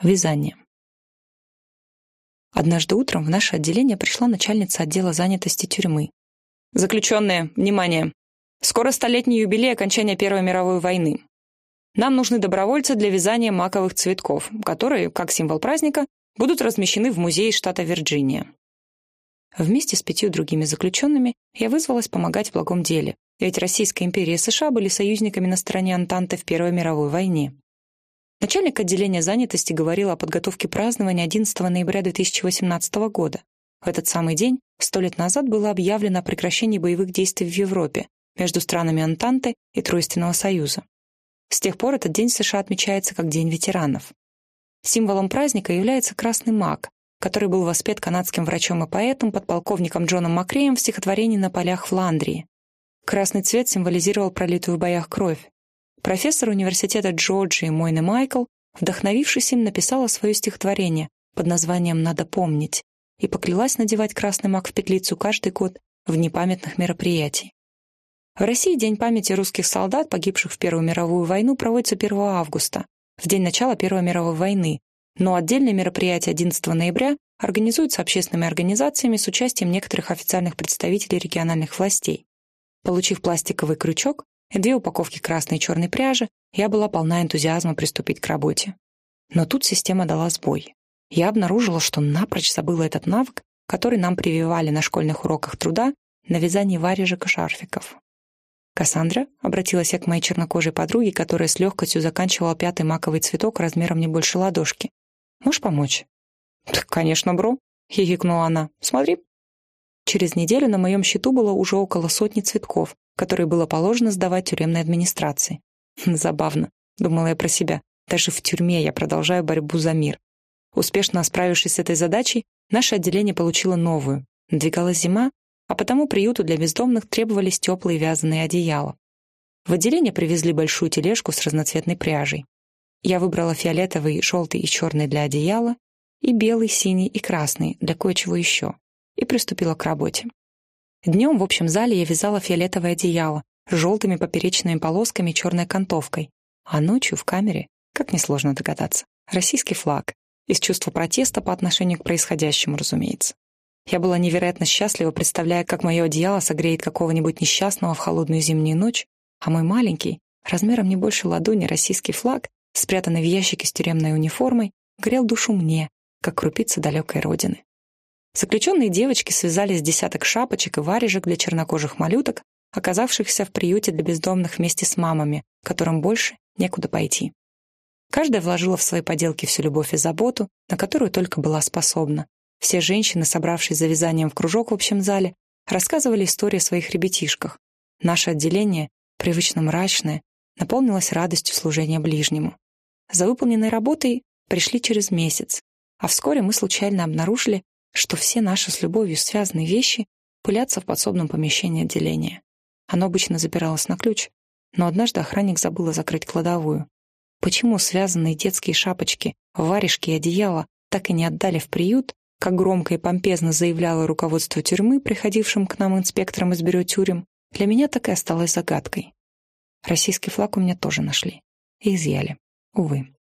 Вязание. Однажды утром в наше отделение пришла начальница отдела занятости тюрьмы. «Заключенные, внимание! Скоро столетний юбилей окончания Первой мировой войны. Нам нужны добровольцы для вязания маковых цветков, которые, как символ праздника, будут размещены в музее штата Вирджиния. Вместе с пятью другими заключенными я вызвалась помогать в благом деле, ведь Российская империя и США были союзниками на стороне Антанты в Первой мировой войне. Начальник отделения занятости говорил о подготовке празднования 11 ноября 2018 года. В этот самый день, сто лет назад, было объявлено о прекращении боевых действий в Европе между странами Антанты и Тройственного Союза. С тех пор этот день в США отмечается как День ветеранов. Символом праздника является красный маг, который был воспет канадским врачом и поэтом, подполковником Джоном Макреем в стихотворении «На полях Фландрии». Красный цвет символизировал пролитую в боях кровь. Профессор университета Джорджии Мойна Майкл, вдохновившись им, написала свое стихотворение под названием «Надо помнить» и поклялась надевать красный маг в петлицу каждый год в дни памятных мероприятий. В России День памяти русских солдат, погибших в Первую мировую войну, проводится 1 августа, в день начала Первой мировой войны, но отдельные мероприятия 11 ноября организуются общественными организациями с участием некоторых официальных представителей региональных властей. Получив пластиковый крючок две упаковки красной и черной пряжи, я была полна энтузиазма приступить к работе. Но тут система дала сбой. Я обнаружила, что напрочь забыла этот навык, который нам прививали на школьных уроках труда на вязании варежек и шарфиков. «Кассандра?» — обратилась я к моей чернокожей подруге, которая с легкостью заканчивала пятый маковый цветок размером не больше ладошки. «Можешь помочь?» «Конечно, бро», — хихикнула она. «Смотри». Через неделю на моем счету было уже около сотни цветков, которые было положено сдавать тюремной администрации. Забавно, думала я про себя. Даже в тюрьме я продолжаю борьбу за мир. Успешно справившись с этой задачей, наше отделение получило новую. Надвигалась зима, а потому приюту для бездомных требовались теплые вязаные одеяла. В отделение привезли большую тележку с разноцветной пряжей. Я выбрала фиолетовый, желтый и черный для одеяла и белый, синий и красный для кое-чего еще и приступила к работе. Днем в общем зале я вязала фиолетовое одеяло с желтыми поперечными полосками и черной окантовкой, а ночью в камере, как несложно догадаться, российский флаг, из чувства протеста по отношению к происходящему, разумеется. Я была невероятно счастлива, представляя, как мое одеяло согреет какого-нибудь несчастного в холодную зимнюю ночь, а мой маленький, размером не больше ладони, российский флаг, спрятанный в ящике с тюремной униформой, грел душу мне, как крупица далекой родины. Заключенные девочки связали с десяток шапочек и варежек для чернокожих малюток, оказавшихся в приюте для бездомных вместе с мамами, которым больше некуда пойти. Каждая вложила в свои поделки всю любовь и заботу, на которую только была способна, все женщины, собравшись за вязанием в кружок в общем зале, рассказывали истории о своих ребятишках. Наше отделение, привычно мрачное, наполнилось радостью служения ближнему. За выполненной работой пришли через месяц, а вскоре мы случайно обнаружили, что все наши с любовью связанные вещи пылятся в подсобном помещении отделения. Оно обычно запиралось на ключ, но однажды охранник забыл закрыть кладовую. Почему связанные детские шапочки, варежки и одеяла так и не отдали в приют, как громко и помпезно заявляло руководство тюрьмы, приходившим к нам инспекторам из бюро тюрем, для меня так и осталось загадкой. Российский флаг у меня тоже нашли. И изъяли. Увы.